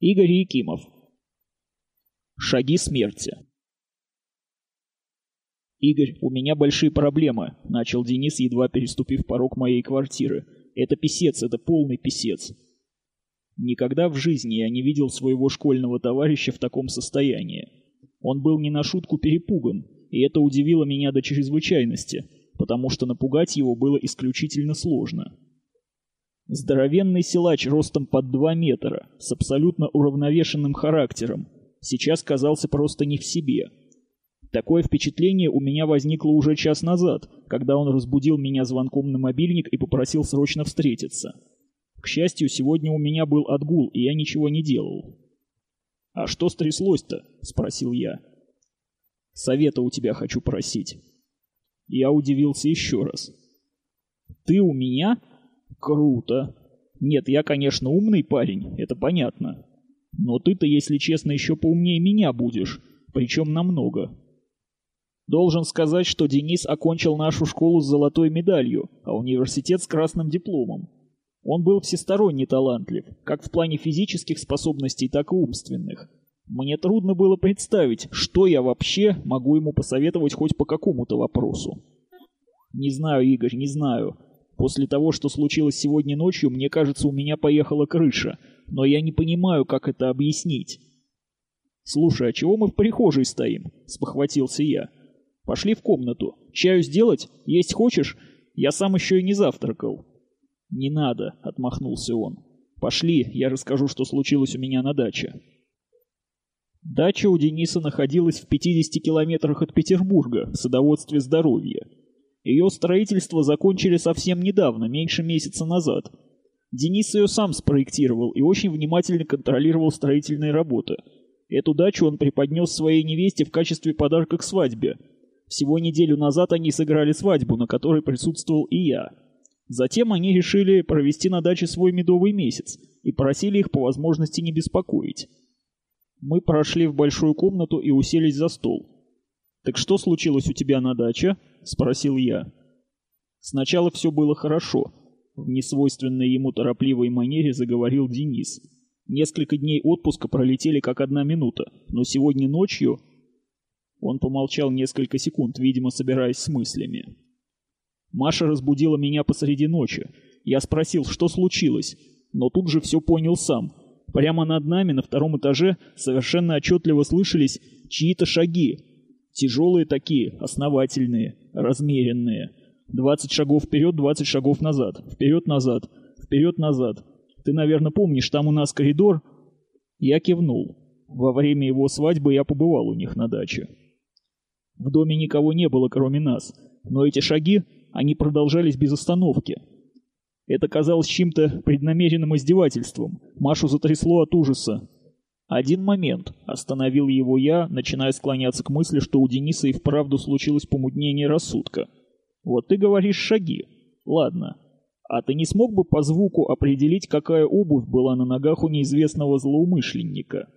Игорь Якимов. Шаги смерти. «Игорь, у меня большие проблемы», — начал Денис, едва переступив порог моей квартиры. «Это писец, это полный писец». Никогда в жизни я не видел своего школьного товарища в таком состоянии. Он был не на шутку перепуган, и это удивило меня до чрезвычайности, потому что напугать его было исключительно сложно. Здоровенный силач ростом под два метра, с абсолютно уравновешенным характером, сейчас казался просто не в себе. Такое впечатление у меня возникло уже час назад, когда он разбудил меня звонком на мобильник и попросил срочно встретиться. К счастью, сегодня у меня был отгул, и я ничего не делал. «А что стряслось-то?» — спросил я. «Совета у тебя хочу просить». Я удивился еще раз. «Ты у меня?» Круто. Нет, я, конечно, умный парень, это понятно. Но ты-то, если честно, еще поумнее меня будешь, причем намного. Должен сказать, что Денис окончил нашу школу с золотой медалью, а университет с красным дипломом. Он был всесторонне талантлив, как в плане физических способностей, так и умственных. Мне трудно было представить, что я вообще могу ему посоветовать хоть по какому-то вопросу. Не знаю, Игорь, не знаю. После того, что случилось сегодня ночью, мне кажется, у меня поехала крыша, но я не понимаю, как это объяснить. «Слушай, а чего мы в прихожей стоим?» — спохватился я. «Пошли в комнату. Чаю сделать? Есть хочешь? Я сам еще и не завтракал». «Не надо», — отмахнулся он. «Пошли, я расскажу, что случилось у меня на даче». Дача у Дениса находилась в 50 километрах от Петербурга в садоводстве здоровья. Ее строительство закончили совсем недавно, меньше месяца назад. Денис ее сам спроектировал и очень внимательно контролировал строительные работы. Эту дачу он преподнес своей невесте в качестве подарка к свадьбе. Всего неделю назад они сыграли свадьбу, на которой присутствовал и я. Затем они решили провести на даче свой медовый месяц и просили их по возможности не беспокоить. Мы прошли в большую комнату и уселись за стол. «Так что случилось у тебя на даче?» — спросил я. Сначала все было хорошо. В несвойственной ему торопливой манере заговорил Денис. Несколько дней отпуска пролетели как одна минута, но сегодня ночью... Он помолчал несколько секунд, видимо, собираясь с мыслями. Маша разбудила меня посреди ночи. Я спросил, что случилось, но тут же все понял сам. Прямо над нами, на втором этаже, совершенно отчетливо слышались чьи-то шаги, Тяжелые такие, основательные, размеренные. Двадцать шагов вперед, двадцать шагов назад. Вперед-назад, вперед-назад. Ты, наверное, помнишь, там у нас коридор? Я кивнул. Во время его свадьбы я побывал у них на даче. В доме никого не было, кроме нас. Но эти шаги, они продолжались без остановки. Это казалось чем-то преднамеренным издевательством. Машу затрясло от ужаса. «Один момент», — остановил его я, начиная склоняться к мысли, что у Дениса и вправду случилось помутнение рассудка. «Вот ты говоришь шаги. Ладно. А ты не смог бы по звуку определить, какая обувь была на ногах у неизвестного злоумышленника?»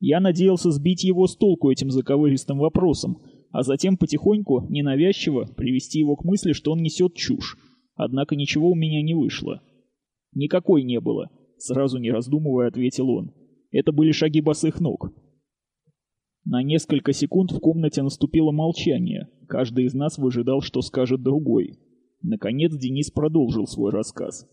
Я надеялся сбить его с толку этим заковыристым вопросом, а затем потихоньку, ненавязчиво, привести его к мысли, что он несет чушь. Однако ничего у меня не вышло. Никакой не было, сразу не раздумывая, ответил он. Это были шаги босых ног. На несколько секунд в комнате наступило молчание. Каждый из нас выжидал, что скажет другой. Наконец Денис продолжил свой рассказ.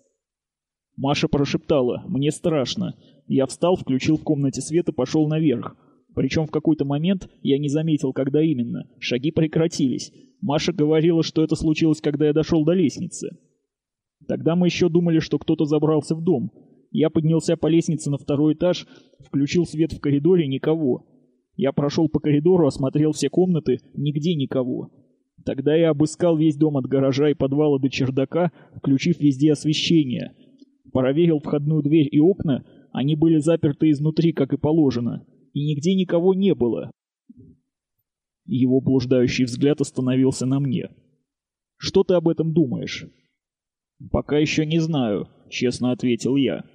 Маша прошептала «Мне страшно». Я встал, включил в комнате свет и пошел наверх. Причем в какой-то момент, я не заметил, когда именно, шаги прекратились. Маша говорила, что это случилось, когда я дошел до лестницы. Тогда мы еще думали, что кто-то забрался в дом, я поднялся по лестнице на второй этаж, включил свет в коридоре, никого. Я прошел по коридору, осмотрел все комнаты, нигде никого. Тогда я обыскал весь дом от гаража и подвала до чердака, включив везде освещение. Проверил входную дверь и окна, они были заперты изнутри, как и положено. И нигде никого не было. Его блуждающий взгляд остановился на мне. «Что ты об этом думаешь?» «Пока еще не знаю», — честно ответил я.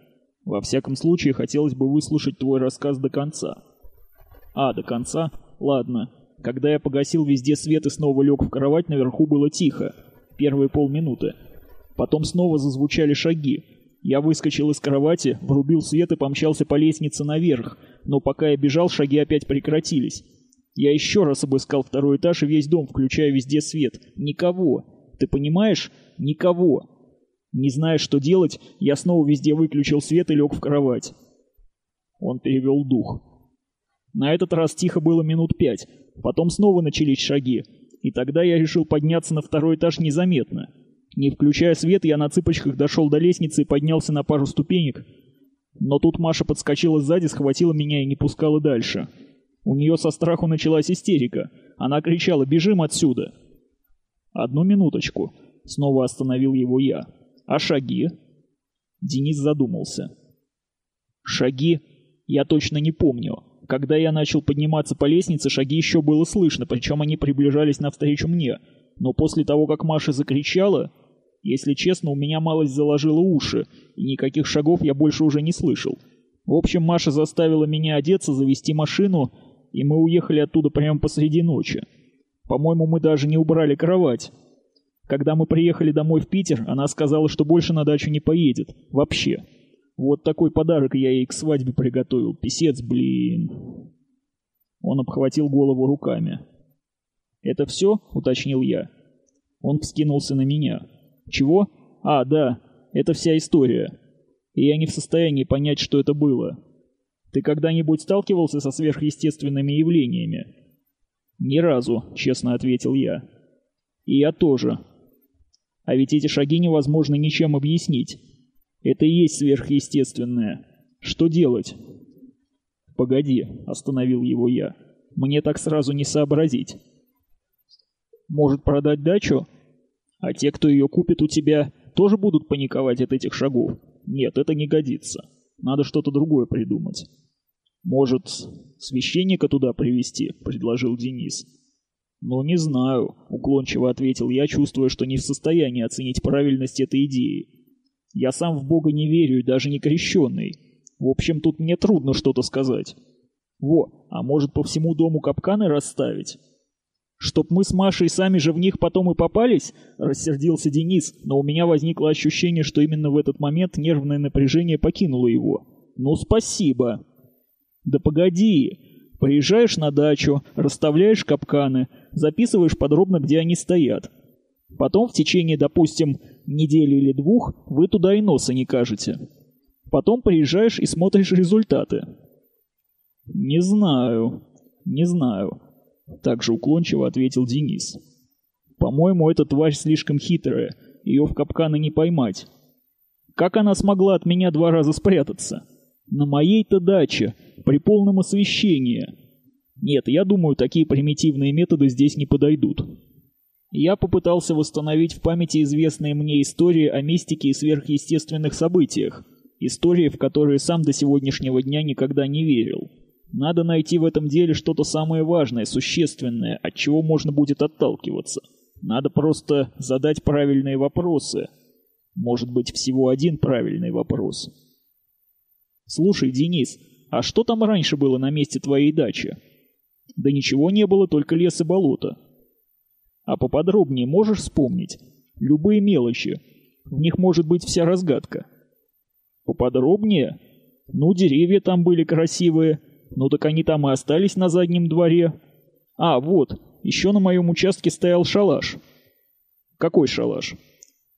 Во всяком случае, хотелось бы выслушать твой рассказ до конца. А, до конца? Ладно. Когда я погасил везде свет и снова лег в кровать, наверху было тихо. Первые полминуты. Потом снова зазвучали шаги. Я выскочил из кровати, врубил свет и помчался по лестнице наверх, но пока я бежал, шаги опять прекратились. Я еще раз обыскал второй этаж и весь дом, включая везде свет. Никого. Ты понимаешь? Никого. Не зная, что делать, я снова везде выключил свет и лег в кровать. Он перевел дух. На этот раз тихо было минут пять. Потом снова начались шаги. И тогда я решил подняться на второй этаж незаметно. Не включая свет, я на цыпочках дошел до лестницы и поднялся на пару ступенек. Но тут Маша подскочила сзади, схватила меня и не пускала дальше. У нее со страху началась истерика. Она кричала «Бежим отсюда!» «Одну минуточку», — снова остановил его я. «А шаги?» Денис задумался. «Шаги? Я точно не помню. Когда я начал подниматься по лестнице, шаги еще было слышно, причем они приближались навстречу мне. Но после того, как Маша закричала, если честно, у меня малость заложила уши, и никаких шагов я больше уже не слышал. В общем, Маша заставила меня одеться, завести машину, и мы уехали оттуда прямо посреди ночи. По-моему, мы даже не убрали кровать. Когда мы приехали домой в Питер, она сказала, что больше на дачу не поедет. Вообще. Вот такой подарок я ей к свадьбе приготовил. Писец, блин. Он обхватил голову руками. «Это все?» — уточнил я. Он вскинулся на меня. Чего? А, да, это вся история. И я не в состоянии понять, что это было. Ты когда-нибудь сталкивался со сверхъестественными явлениями? Ни разу, честно ответил я. И я тоже. А ведь эти шаги невозможно ничем объяснить. Это и есть сверхъестественное. Что делать? Погоди, остановил его я. Мне так сразу не сообразить. Может продать дачу? А те, кто ее купит у тебя, тоже будут паниковать от этих шагов. Нет, это не годится. Надо что-то другое придумать. Может, священника туда привести, предложил Денис. «Ну, не знаю», — уклончиво ответил я, чувствуя, что не в состоянии оценить правильность этой идеи. «Я сам в Бога не верю и даже не крещенный. В общем, тут мне трудно что-то сказать. Во, а может по всему дому капканы расставить? «Чтоб мы с Машей сами же в них потом и попались?» — рассердился Денис, но у меня возникло ощущение, что именно в этот момент нервное напряжение покинуло его. «Ну, спасибо!» «Да погоди! Приезжаешь на дачу, расставляешь капканы, записываешь подробно, где они стоят. Потом в течение, допустим, недели или двух вы туда и носа не кажете. Потом приезжаешь и смотришь результаты». «Не знаю, не знаю», также уклончиво ответил Денис. По-моему, эта тварь слишком хитрая, ее в капканы не поймать. Как она смогла от меня два раза спрятаться? На моей-то даче, при полном освещении. Нет, я думаю, такие примитивные методы здесь не подойдут. Я попытался восстановить в памяти известные мне истории о мистике и сверхъестественных событиях, истории, в которые сам до сегодняшнего дня никогда не верил. Надо найти в этом деле что-то самое важное, существенное, от чего можно будет отталкиваться. Надо просто задать правильные вопросы. Может быть, всего один правильный вопрос. Слушай, Денис, а что там раньше было на месте твоей дачи? Да ничего не было, только лес и болото. А поподробнее можешь вспомнить? Любые мелочи. В них может быть вся разгадка. Поподробнее? Ну, деревья там были красивые, ну так они там и остались на заднем дворе. А, вот, еще на моем участке стоял шалаш. Какой шалаш?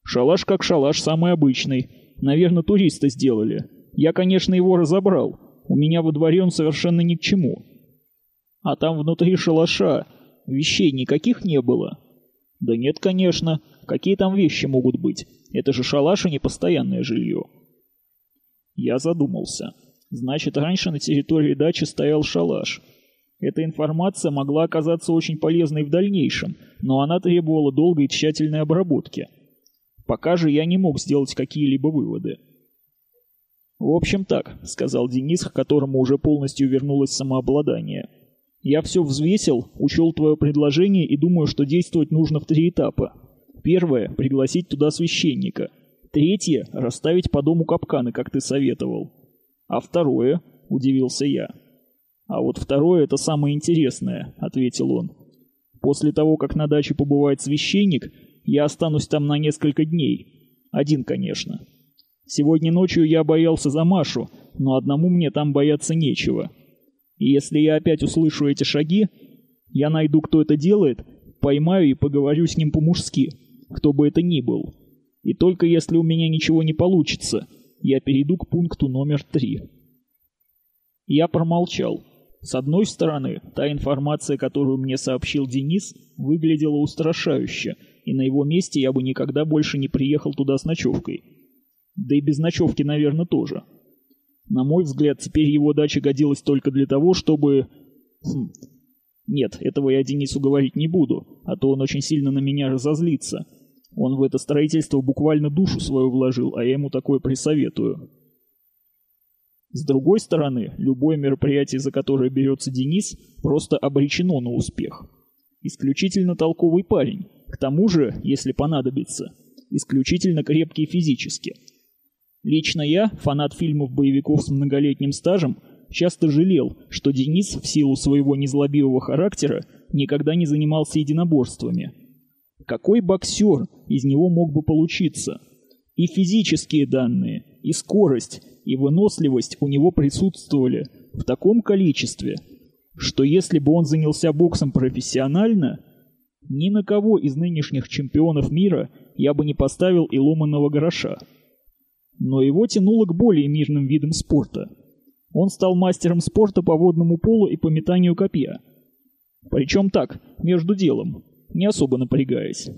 Шалаш как шалаш, самый обычный. Наверное, туристы сделали. Я, конечно, его разобрал. У меня во дворе он совершенно ни к чему. А там внутри шалаша вещей никаких не было. Да нет, конечно. Какие там вещи могут быть? Это же шалаш, а не постоянное жилье. Я задумался. Значит, раньше на территории дачи стоял шалаш. Эта информация могла оказаться очень полезной в дальнейшем, но она требовала долгой и тщательной обработки. Пока же я не мог сделать какие-либо выводы. «В общем так», — сказал Денис, к которому уже полностью вернулось самообладание. «Я все взвесил, учел твое предложение и думаю, что действовать нужно в три этапа. Первое — пригласить туда священника. Третье — расставить по дому капканы, как ты советовал. «А второе?» — удивился я. «А вот второе — это самое интересное», — ответил он. «После того, как на даче побывает священник, я останусь там на несколько дней. Один, конечно. Сегодня ночью я боялся за Машу, но одному мне там бояться нечего. И если я опять услышу эти шаги, я найду, кто это делает, поймаю и поговорю с ним по-мужски, кто бы это ни был. И только если у меня ничего не получится, я перейду к пункту номер три. Я промолчал. С одной стороны, та информация, которую мне сообщил Денис, выглядела устрашающе, и на его месте я бы никогда больше не приехал туда с ночевкой. Да и без ночевки, наверное, тоже. На мой взгляд, теперь его дача годилась только для того, чтобы... Хм. Нет, этого я Денису говорить не буду, а то он очень сильно на меня разозлится. Он в это строительство буквально душу свою вложил, а я ему такое присоветую. С другой стороны, любое мероприятие, за которое берется Денис, просто обречено на успех. Исключительно толковый парень, к тому же, если понадобится, исключительно крепкий физически. Лично я, фанат фильмов боевиков с многолетним стажем, часто жалел, что Денис в силу своего незлобивого характера никогда не занимался единоборствами. Какой боксер из него мог бы получиться? И физические данные, и скорость, и выносливость у него присутствовали в таком количестве, что если бы он занялся боксом профессионально, ни на кого из нынешних чемпионов мира я бы не поставил и ломаного гроша. Но его тянуло к более мирным видам спорта. Он стал мастером спорта по водному полу и по метанию копья. Причем так, между делом, не особо напрягаясь.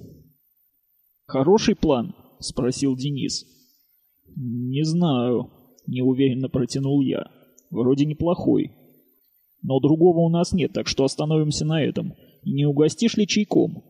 «Хороший план?» — спросил Денис. «Не знаю», — неуверенно протянул я. «Вроде неплохой. Но другого у нас нет, так что остановимся на этом. Не угостишь ли чайком?»